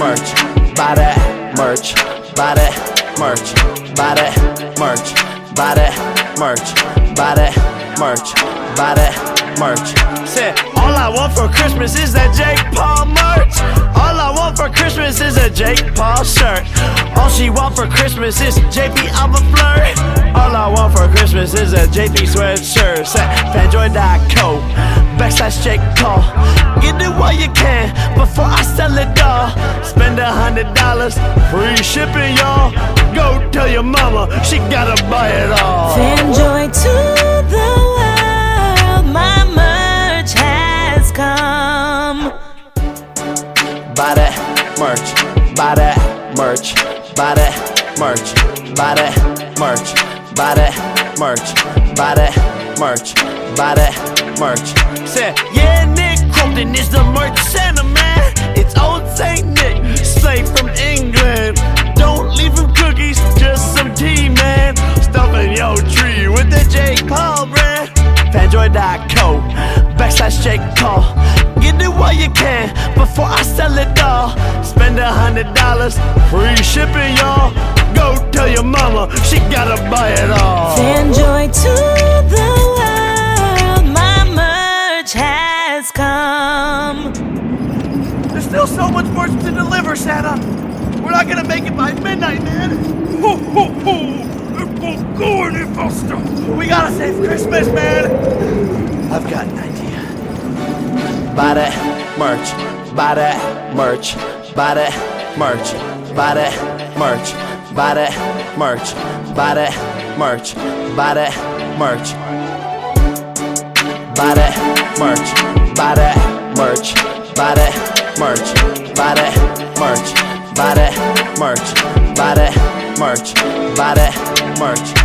merch, buy that merch, buy that merch, buy that merch, buy that merch, buy that merch, buy that merch. Said, all I want for Christmas is that Jake Paul merch. All I want for Christmas is a Jake Paul shirt. All she want for Christmas is JP I'm a flirt. All I want for Christmas is a JP sweatshirt. Say, fanjoy.co backslash Jake Paul. Get it while you can before I sell it all. Spend a hundred dollars, free shipping, y'all. Go tell your mama she gotta buy it all. Fanjoy to the world, my merch has come. Buy that merch, buy that merch, buy that merch, buy that merch, buy that merch, buy that merch, buy that merch. Said, yeah, Nick Crompton is the merch Santa Fanjoy.co backslash Jake Paul. Get it while you can before I sell it all. Spend a hundred dollars, free shipping, y'all. Go tell your mama she gotta buy it all. Fanjoy to the world, my merch has come. There's still so much more to deliver, Santa. We're not gonna make it by midnight, man. Ho, ho, ho. It won't go any faster. We gotta save Christmas, man. I've got an idea. Buy that merch, buy that merch, buy that merch, buy that merch, buy that merch, buy that merch, buy that merch. Buy that merch, buy that merch, buy that merch, buy that merch, buy that merch, buy that merch, buy that merch.